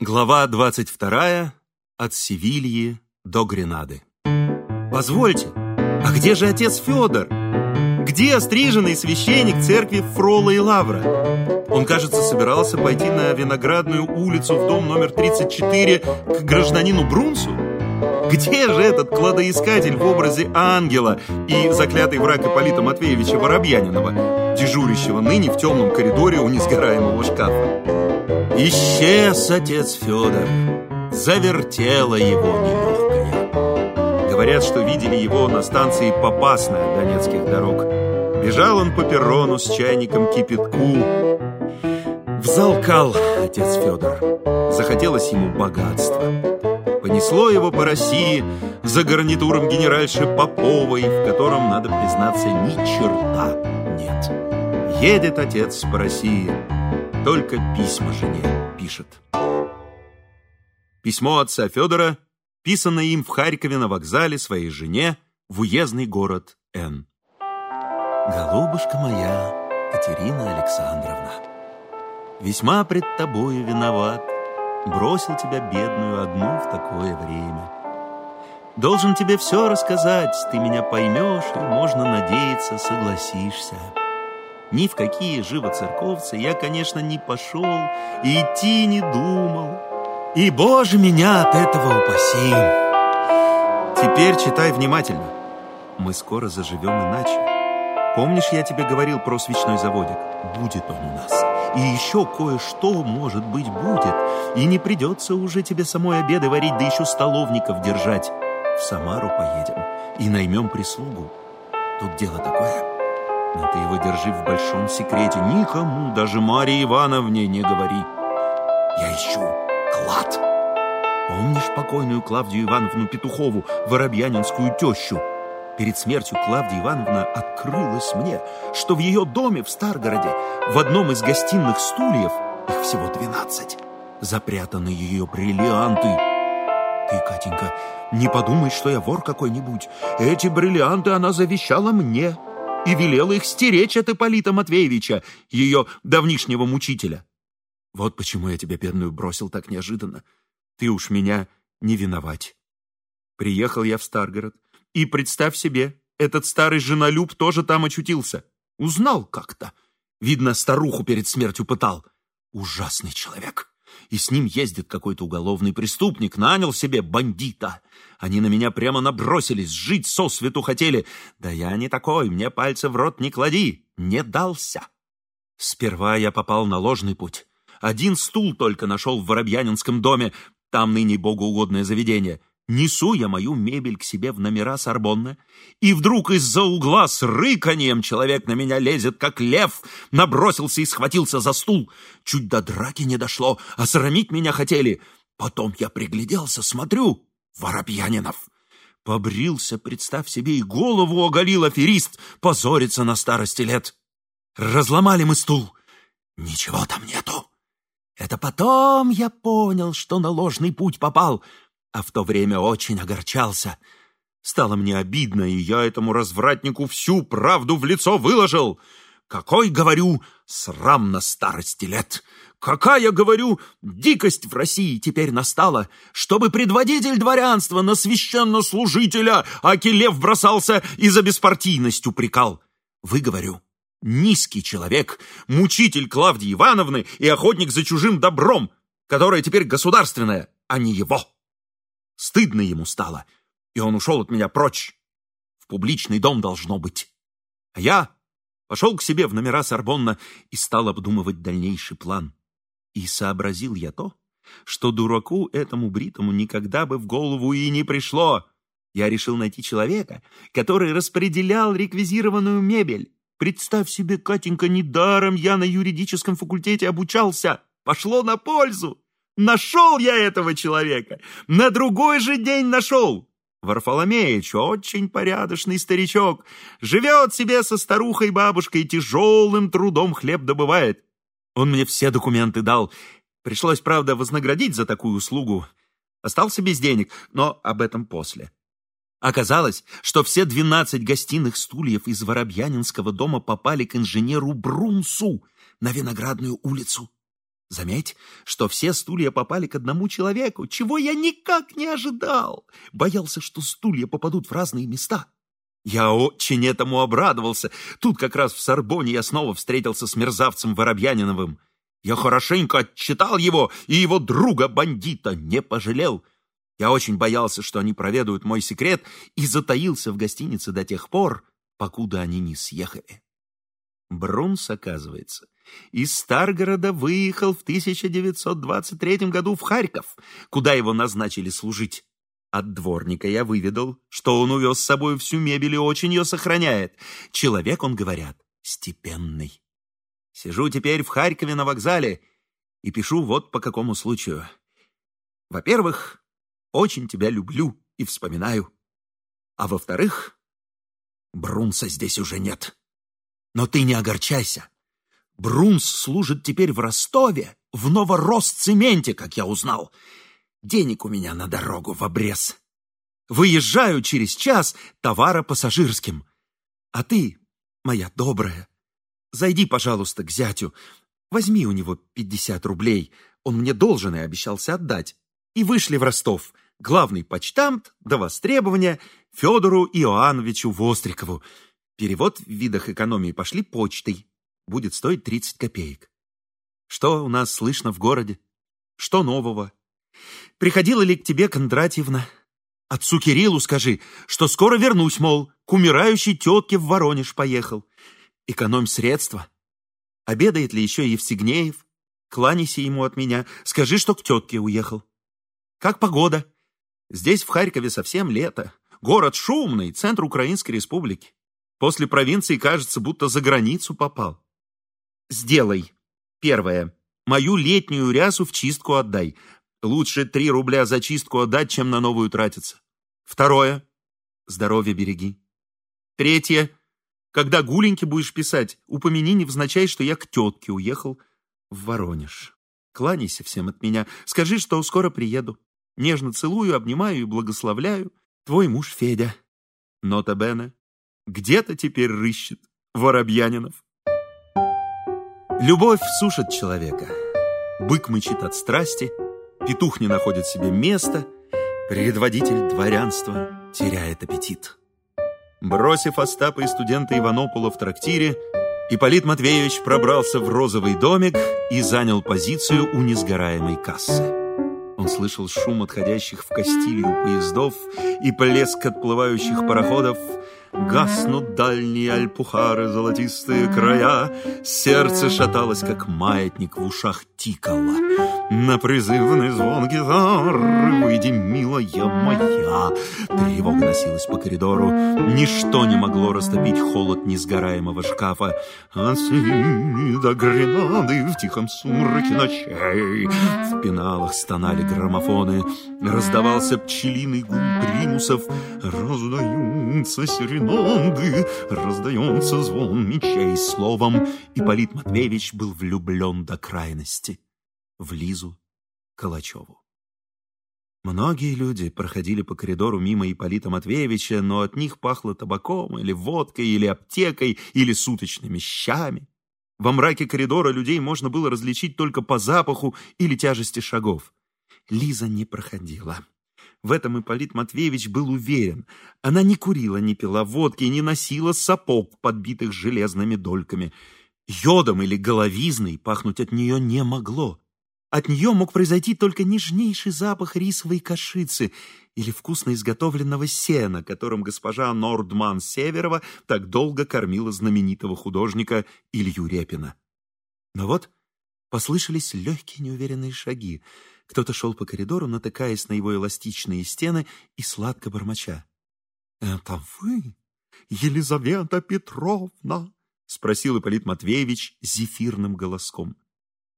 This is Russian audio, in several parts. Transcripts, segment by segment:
Глава 22. От Севильи до Гренады. Позвольте, а где же отец Федор? Где остриженный священник церкви Фрола и Лавра? Он, кажется, собирался пойти на Виноградную улицу в дом номер 34 к гражданину Брунсу? Где же этот кладоискатель в образе ангела и заклятый враг Ипполита Матвеевича Воробьянинова, дежурящего ныне в темном коридоре у несгораемого шкафа? Исчез отец Федор, завертела его нелегкая. Говорят, что видели его на станции Попасная донецких дорог. Бежал он по перрону с чайником кипятку. Взалкал отец Федор. Захотелось ему богатства. Понесло его по России за гарнитуром генеральши Поповой, в котором, надо признаться, ни черта нет. Едет отец по России, только письма жене пишет. Письмо отца Федора, писанное им в Харькове на вокзале своей жене в уездный город Н. Голубушка моя, Катерина Александровна, весьма пред тобою виноват, бросил тебя, бедную, одну в такое время. Должен тебе все рассказать, ты меня поймешь, и, можно надеяться, согласишься. Ни в какие живоцерковцы я, конечно, не пошел и идти не думал. И, Боже, меня от этого упаси! Теперь читай внимательно. Мы скоро заживем иначе. Помнишь, я тебе говорил про свечной заводик? Будет он у нас. И еще кое-что, может быть, будет. И не придется уже тебе самой обеды варить, да еще столовников держать. В Самару поедем и наймем прислугу. Тут дело такое. Но ты его держи в большом секрете. Никому, даже Марии Ивановне, не говори. Я ищу клад. Помнишь покойную Клавдию Ивановну Петухову, воробьянинскую тещу? Перед смертью Клавдия Ивановна открылась мне, что в ее доме в Старгороде в одном из гостиных стульев, их всего двенадцать, запрятаны ее бриллианты. Ты, Катенька, не подумай, что я вор какой-нибудь. Эти бриллианты она завещала мне и велела их стеречь от Ипполита Матвеевича, ее давнишнего мучителя. Вот почему я тебя, бедную, бросил так неожиданно. Ты уж меня не виновать. Приехал я в Старгород, и, представь себе, этот старый женолюб тоже там очутился. Узнал как-то. Видно, старуху перед смертью пытал. Ужасный человек. И с ним ездит какой-то уголовный преступник, нанял себе бандита. Они на меня прямо набросились, жить со свету хотели. Да я не такой, мне пальцы в рот не клади. Не дался. Сперва я попал на ложный путь. Один стул только нашел в Воробьянинском доме, там ныне богоугодное заведение — Несу я мою мебель к себе в номера Сорбонны, и вдруг из-за угла с рыканьем человек на меня лезет, как лев, набросился и схватился за стул. Чуть до драки не дошло, а срамить меня хотели. Потом я пригляделся, смотрю, Воробьянинов. Побрился, представь себе, и голову оголил аферист, позорится на старости лет. Разломали мы стул. Ничего там нету. Это потом я понял, что на ложный путь попал — а в то время очень огорчался. Стало мне обидно, и я этому развратнику всю правду в лицо выложил. Какой, говорю, срам на старости лет! Какая, говорю, дикость в России теперь настала, чтобы предводитель дворянства на священнослужителя Акилев бросался и за беспартийность упрекал. Вы, говорю, низкий человек, мучитель Клавдии Ивановны и охотник за чужим добром, которое теперь государственное, а не его. Стыдно ему стало, и он ушел от меня прочь. В публичный дом должно быть. А я пошел к себе в номера Сорбонна и стал обдумывать дальнейший план. И сообразил я то, что дураку этому бритому никогда бы в голову и не пришло. Я решил найти человека, который распределял реквизированную мебель. Представь себе, Катенька, недаром я на юридическом факультете обучался. Пошло на пользу. Нашел я этого человека! На другой же день нашел! Варфоломеич, очень порядочный старичок, живет себе со старухой-бабушкой тяжелым трудом хлеб добывает. Он мне все документы дал. Пришлось, правда, вознаградить за такую услугу. Остался без денег, но об этом после. Оказалось, что все двенадцать гостиных стульев из Воробьянинского дома попали к инженеру Брунсу на Виноградную улицу. Заметь, что все стулья попали к одному человеку, чего я никак не ожидал. Боялся, что стулья попадут в разные места. Я очень этому обрадовался. Тут как раз в Сорбоне я снова встретился с мерзавцем Воробьяниновым. Я хорошенько отчитал его, и его друга-бандита не пожалел. Я очень боялся, что они проведают мой секрет, и затаился в гостинице до тех пор, покуда они не съехали. Брунс, оказывается, из Старгорода выехал в 1923 году в Харьков, куда его назначили служить. От дворника я выведал, что он увез с собой всю мебель и очень ее сохраняет. Человек, он, говорят, степенный. Сижу теперь в Харькове на вокзале и пишу вот по какому случаю. Во-первых, очень тебя люблю и вспоминаю. А во-вторых, Брунса здесь уже нет. Но ты не огорчайся. Брунс служит теперь в Ростове, в Новоросцементе, как я узнал. Денег у меня на дорогу в обрез. Выезжаю через час товара пассажирским. А ты, моя добрая, Зайди, пожалуйста, к зятю. Возьми у него пятьдесят рублей. Он мне должен и обещался отдать. И вышли в Ростов. Главный почтамт до востребования Федору Иоанновичу Вострикову. Перевод в видах экономии пошли почтой. Будет стоить тридцать копеек. Что у нас слышно в городе? Что нового? Приходила ли к тебе Кондратьевна? Отцу Кириллу скажи, что скоро вернусь, мол, к умирающей тетке в Воронеж поехал. Экономь средства. Обедает ли еще Евсигнеев? Кланяйся ему от меня. Скажи, что к тетке уехал. Как погода? Здесь, в Харькове, совсем лето. Город шумный, центр Украинской республики. После провинции, кажется, будто за границу попал. Сделай. Первое. Мою летнюю рясу в чистку отдай. Лучше три рубля за чистку отдать, чем на новую тратиться. Второе. Здоровье береги. Третье. Когда гуленьки будешь писать, упомяни невзначай, что я к тетке уехал в Воронеж. Кланяйся всем от меня, скажи, что скоро приеду. Нежно целую, обнимаю и благословляю. Твой муж Федя. Нота Бене. Где-то теперь рыщет Воробьянинов. Любовь сушит человека. Бык мычит от страсти, петух не находит себе места, предводитель дворянства теряет аппетит. Бросив Остапа и студента Иванопула в трактире, Ипполит Матвеевич пробрался в розовый домик и занял позицию у несгораемой кассы. Он слышал шум отходящих в Кастилью поездов и плеск отплывающих пароходов, Гаснут дальние альпухары, золотистые края, Сердце шаталось, как маятник в ушах тикало. На призывный звон гитары «Выйди, милая моя!» Тревога носилась по коридору, Ничто не могло растопить холод несгораемого шкафа. От до Гренады в тихом сумраке ночей В пеналах стонали граммофоны, Раздавался пчелиный гул примусов, Раздаются серенады, Раздается звон мечей словом. Ипполит Матвеевич был влюблен до крайности в Лизу Калачеву. Многие люди проходили по коридору мимо Ипполита Матвеевича, но от них пахло табаком или водкой, или аптекой, или суточными щами. Во мраке коридора людей можно было различить только по запаху или тяжести шагов. Лиза не проходила. В этом Ипполит Матвеевич был уверен. Она не курила, не пила водки, не носила сапог, подбитых железными дольками. Йодом или головизной пахнуть от нее не могло. От нее мог произойти только нежнейший запах рисовой кашицы или вкусно изготовленного сена, которым госпожа Нордман Северова так долго кормила знаменитого художника Илью Репина. Но вот послышались легкие неуверенные шаги. Кто-то шел по коридору, натыкаясь на его эластичные стены и сладко бормоча. «Это вы, Елизавета Петровна?» — спросил Ипполит Матвеевич зефирным голоском.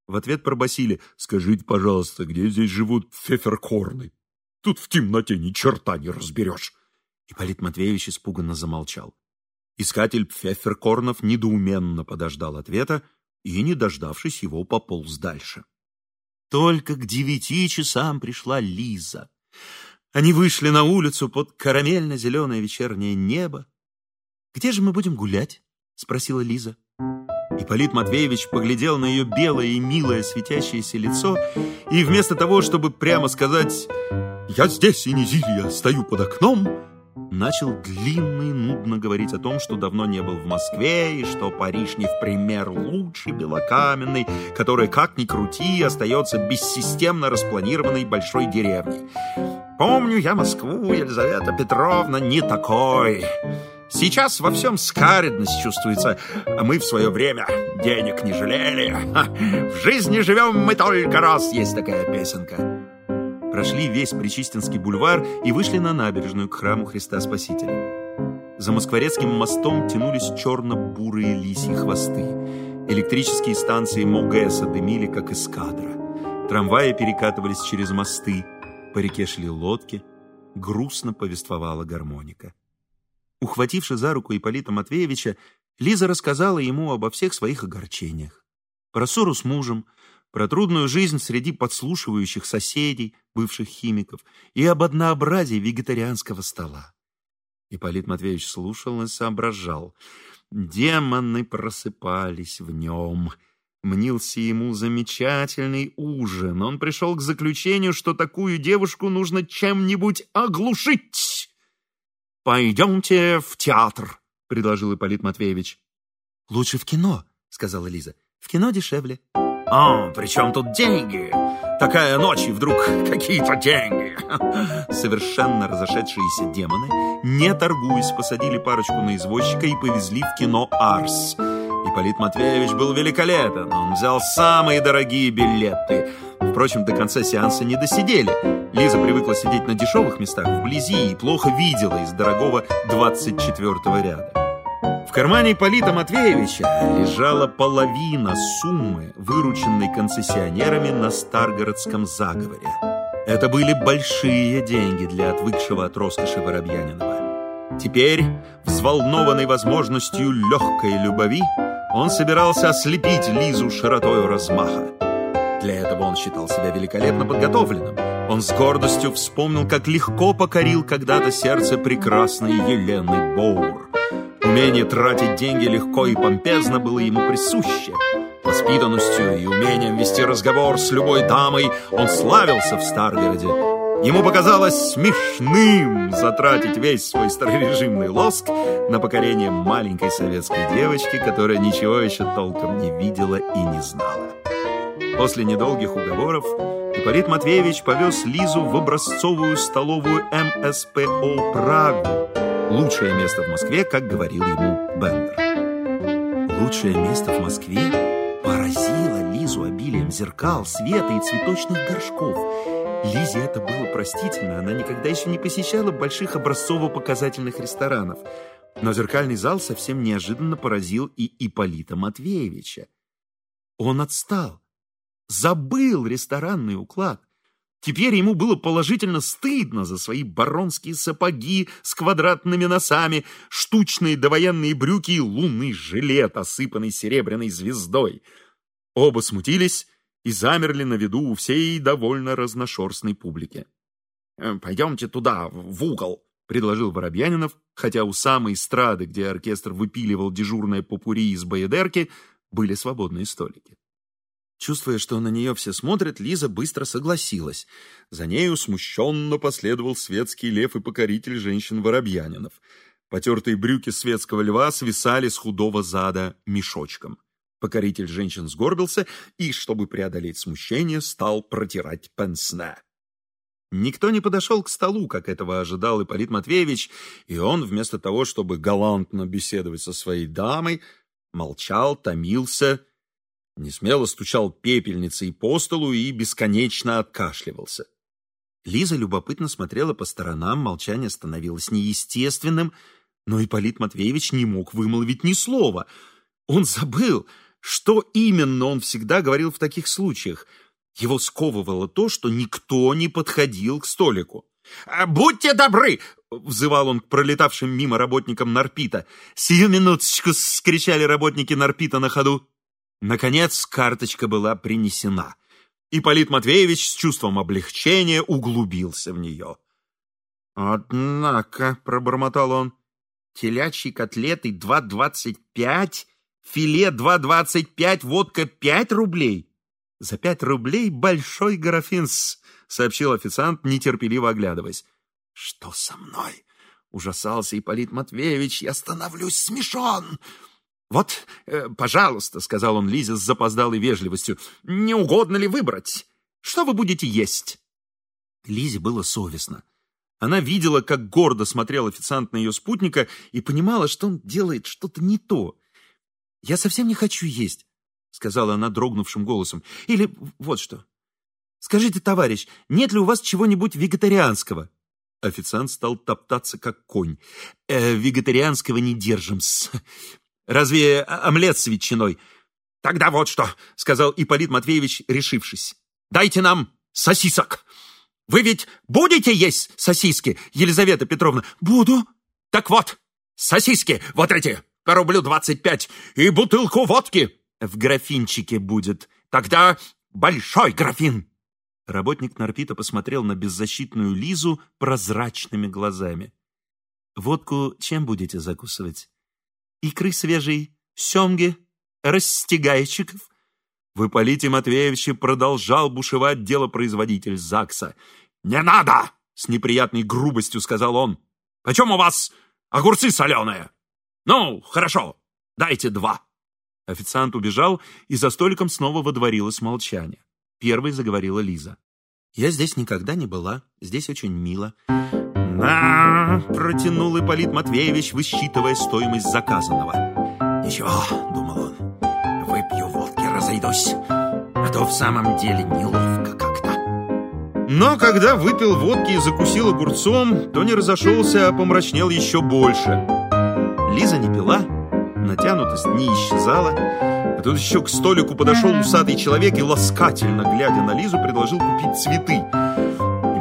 В ответ пробасили «Скажите, пожалуйста, где здесь живут феферкорны? Тут в темноте ни черта не разберешь». Ипполит Матвеевич испуганно замолчал. Искатель пфеферкорнов недоуменно подождал ответа и, не дождавшись его, пополз дальше. Только к девяти часам пришла Лиза. Они вышли на улицу под карамельно-зеленое вечернее небо. «Где же мы будем гулять?» — спросила Лиза. Ипполит Матвеевич поглядел на ее белое и милое светящееся лицо и вместо того, чтобы прямо сказать «Я здесь, и не Зилья, стою под окном», начал длинно и нудно говорить о том, что давно не был в Москве, и что Париж не в пример лучший, белокаменный, который, как ни крути, остается бессистемно распланированной большой деревней. «Помню я Москву, Елизавета Петровна, не такой. Сейчас во всем скаредность чувствуется, а мы в свое время денег не жалели. В жизни живем мы только раз, есть такая песенка» прошли весь Причистинский бульвар и вышли на набережную к храму Христа Спасителя. За Москворецким мостом тянулись черно-бурые лисьи хвосты. Электрические станции Могеса дымили, как эскадра. Трамваи перекатывались через мосты. По реке шли лодки. Грустно повествовала гармоника. Ухвативши за руку Ипполита Матвеевича, Лиза рассказала ему обо всех своих огорчениях. Про ссору с мужем, про трудную жизнь среди подслушивающих соседей, бывших химиков, и об однообразии вегетарианского стола. Ипполит Матвеевич слушал и соображал. Демоны просыпались в нем. Мнился ему замечательный ужин. Он пришел к заключению, что такую девушку нужно чем-нибудь оглушить. «Пойдемте в театр», — предложил Ипполит Матвеевич. «Лучше в кино», — сказала Лиза. «В кино дешевле». «А, при чем тут деньги? Такая ночь, и вдруг какие-то деньги!» Совершенно разошедшиеся демоны, не торгуясь, посадили парочку на извозчика и повезли в кино «Арс». Ипполит Матвеевич был великолепен. Он взял самые дорогие билеты. Впрочем, до конца сеанса не досидели. Лиза привыкла сидеть на дешевых местах вблизи и плохо видела из дорогого 24 ряда кармане Полита Матвеевича лежала половина суммы, вырученной концессионерами на Старгородском заговоре. Это были большие деньги для отвыкшего от роскоши Воробьянинова. Теперь, взволнованный возможностью легкой любви, он собирался ослепить Лизу широтою размаха. Для этого он считал себя великолепно подготовленным. Он с гордостью вспомнил, как легко покорил когда-то сердце прекрасной Елены Боур. Умение тратить деньги легко и помпезно было ему присуще. Воспитанностью и умением вести разговор с любой дамой он славился в Старгороде. Ему показалось смешным затратить весь свой старорежимный лоск на покорение маленькой советской девочки, которая ничего еще толком не видела и не знала. После недолгих уговоров Ипполит Матвеевич повез Лизу в образцовую столовую МСПО «Прагу», Лучшее место в Москве, как говорил ему Бендер. Лучшее место в Москве поразило Лизу обилием зеркал, света и цветочных горшков. Лизе это было простительно, она никогда еще не посещала больших образцово-показательных ресторанов. Но зеркальный зал совсем неожиданно поразил и Ипполита Матвеевича. Он отстал, забыл ресторанный уклад. Теперь ему было положительно стыдно за свои баронские сапоги с квадратными носами, штучные довоенные брюки и лунный жилет, осыпанный серебряной звездой. Оба смутились и замерли на виду у всей довольно разношерстной публики. «Э, «Пойдемте туда, в угол», — предложил Воробьянинов, хотя у самой эстрады, где оркестр выпиливал дежурное попури из боедерки, были свободные столики. Чувствуя, что на нее все смотрят, Лиза быстро согласилась. За нею смущенно последовал светский лев и покоритель женщин Воробьянинов. Потертые брюки светского льва свисали с худого зада мешочком. Покоритель женщин сгорбился и, чтобы преодолеть смущение, стал протирать пенсне. Никто не подошел к столу, как этого ожидал Ипполит Матвеевич, и он, вместо того, чтобы галантно беседовать со своей дамой, молчал, томился Несмело стучал пепельницей по столу и бесконечно откашливался. Лиза любопытно смотрела по сторонам, молчание становилось неестественным, но Ипполит Матвеевич не мог вымолвить ни слова. Он забыл, что именно он всегда говорил в таких случаях. Его сковывало то, что никто не подходил к столику. «А, «Будьте добры!» — взывал он к пролетавшим мимо работникам Нарпита. «Сию минуточку!» — скричали работники Нарпита на ходу. Наконец карточка была принесена. и Полит Матвеевич с чувством облегчения углубился в нее. «Однако», — пробормотал он, — «телячьи котлеты два двадцать пять, филе 2,25, водка 5 рублей. За 5 рублей большой графин, сообщил официант, нетерпеливо оглядываясь. Что со мной? Ужасался Ипполит Матвеевич, я становлюсь смешон. «Вот, э, пожалуйста», — сказал он Лизе с запоздалой вежливостью, «не угодно ли выбрать? Что вы будете есть?» Лизе было совестно. Она видела, как гордо смотрел официант на ее спутника и понимала, что он делает что-то не то. «Я совсем не хочу есть», — сказала она дрогнувшим голосом. «Или вот что. Скажите, товарищ, нет ли у вас чего-нибудь вегетарианского?» Официант стал топтаться, как конь. «Э, «Вегетарианского не держим-с. Разве омлет с ветчиной?» «Тогда вот что», — сказал Ипполит Матвеевич, решившись. «Дайте нам сосисок!» Вы ведь будете есть сосиски, Елизавета Петровна? Буду. Так вот, сосиски вот эти, по рублю двадцать пять, и бутылку водки. В графинчике будет. Тогда большой графин. Работник Нарпита посмотрел на беззащитную Лизу прозрачными глазами. «Водку чем будете закусывать? Икры свежей, семги, растягайчиков?» В Ипполите Матвеевиче продолжал бушевать делопроизводитель ЗАГСа. «Не надо!» — с неприятной грубостью сказал он. «Почем у вас огурцы соленые?» «Ну, хорошо, дайте два». Официант убежал, и за столиком снова водворилось молчание. Первой заговорила Лиза. «Я здесь никогда не была, здесь очень мило». «На!» — протянул Ипполит Матвеевич, высчитывая стоимость заказанного. «Ничего», — думал он, — «выпью водки, разойдусь, а то в самом деле неловко как-то». Но когда выпил водки и закусил огурцом, то не разошелся, а помрачнел еще больше. Лиза не пила, натянутость не исчезала. А тут еще к столику подошел усатый человек и, ласкательно глядя на Лизу, предложил купить цветы.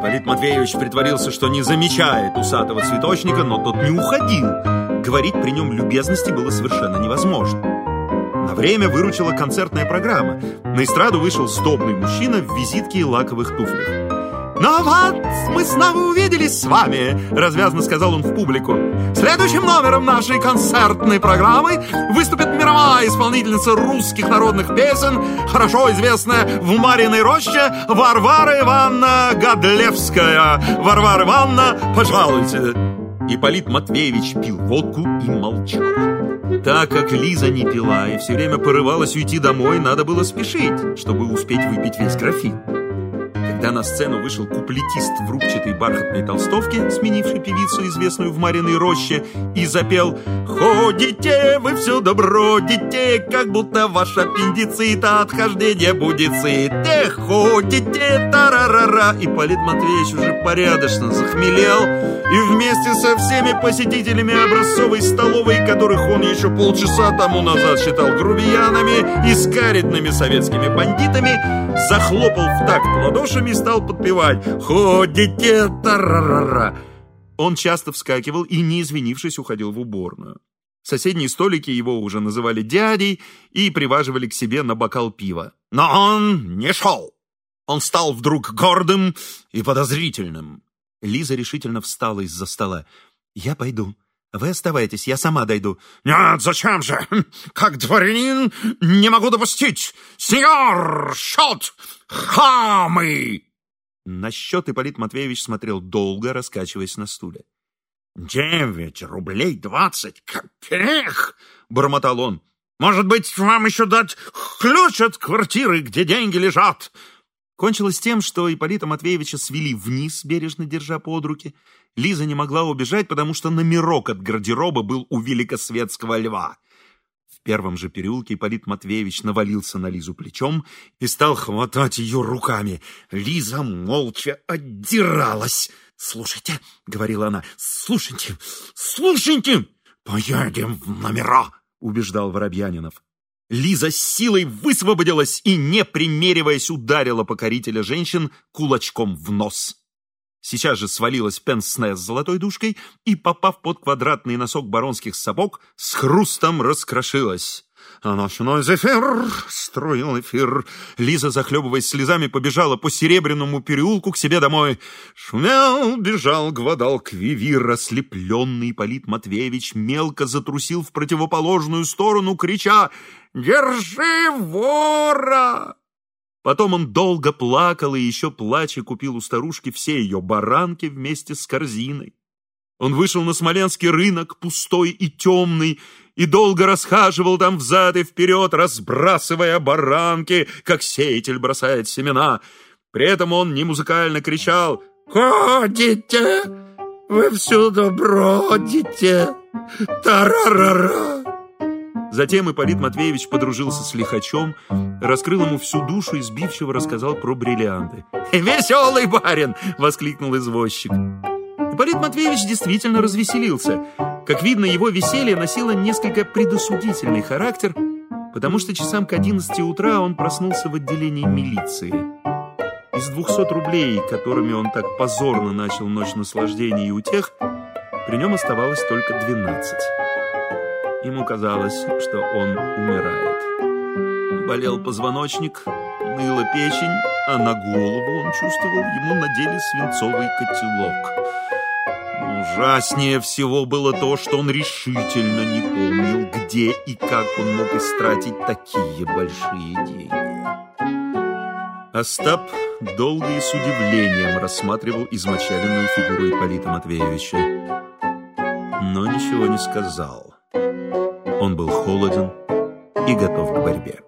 Ипполит Матвеевич притворился, что не замечает усатого цветочника, но тот не уходил. Говорить при нем любезности было совершенно невозможно. На время выручила концертная программа. На эстраду вышел сдобный мужчина в визитке и лаковых туфлях. «Ну вот, мы снова увиделись с вами», — развязно сказал он в публику. «Следующим номером нашей концертной программы выступит мировая исполнительница русских народных песен, хорошо известная в Мариной роще Варвара Ивановна Годлевская. Варвара Ивановна, пожалуйте». Ипполит Матвеевич пил водку и молчал. Так как Лиза не пила и все время порывалась уйти домой, надо было спешить, чтобы успеть выпить весь графин. Когда на сцену вышел куплетист в рубчатой бархатной толстовке, сменивший певицу, известную в Мариной роще, и запел «Ходите, вы все добродите, как будто ваш аппендицит отхождение будет сыте, ходите, тарарара». И Полит Матвеевич уже порядочно захмелел, и вместе со всеми посетителями образцовой столовой, которых он еще полчаса тому назад считал грубиянами и скаридными советскими бандитами, захлопал в такт ладошами стал подпевать «Ходите, тарарара!». Он часто вскакивал и, не извинившись, уходил в уборную. Соседние столики его уже называли дядей и приваживали к себе на бокал пива. Но он не шел. Он стал вдруг гордым и подозрительным. Лиза решительно встала из-за стола. «Я пойду. Вы оставайтесь, я сама дойду». «Нет, зачем же? Как дворянин не могу допустить! Сеньор, счет! Хамы!» На счет Ипполит Матвеевич смотрел долго, раскачиваясь на стуле. «Девять рублей двадцать копеек!» — бормотал он. «Может быть, вам еще дать ключ от квартиры, где деньги лежат?» Кончилось тем, что Ипполита Матвеевича свели вниз, бережно держа под руки. Лиза не могла убежать, потому что номерок от гардероба был у великосветского льва первом же переулке Ипполит Матвеевич навалился на Лизу плечом и стал хватать ее руками. Лиза молча отдиралась. «Слушайте», — говорила она, — «слушайте, слушайте! Поедем в номера!» — убеждал Воробьянинов. Лиза с силой высвободилась и, не примериваясь, ударила покорителя женщин кулачком в нос. Сейчас же свалилась пенсне с золотой дужкой и, попав под квадратный носок баронских сапог, с хрустом раскрошилась. а ночной зефир струил эфир. Лиза, захлебываясь слезами, побежала по Серебряному переулку к себе домой. Шумел, бежал Гвадалквивир, ослепленный Полит Матвеевич мелко затрусил в противоположную сторону, крича «Держи вора!» Потом он долго плакал и еще плача купил у старушки все ее баранки вместе с корзиной. Он вышел на Смоленский рынок, пустой и темный, и долго расхаживал там взад и вперед, разбрасывая баранки, как сеятель бросает семена. При этом он не музыкально кричал «Ходите! Вы всюду бродите! Тарарара!» Затем Ипполит Матвеевич подружился с лихачом, раскрыл ему всю душу и сбивчиво рассказал про бриллианты. «Веселый барин!» — воскликнул извозчик. Ипполит Матвеевич действительно развеселился. Как видно, его веселье носило несколько предосудительный характер, потому что часам к 11 утра он проснулся в отделении милиции. Из 200 рублей, которыми он так позорно начал ночь наслаждений и утех, при нем оставалось только 12. Ему казалось, что он умирает. Болел позвоночник, ныла печень, а на голову он чувствовал, ему надели свинцовый котелок. Ужаснее всего было то, что он решительно не помнил, где и как он мог истратить такие большие деньги. Остап долго и с удивлением рассматривал измочаленную фигуру Ипполита Матвеевича, но ничего не сказал. Он был холоден и готов к борьбе.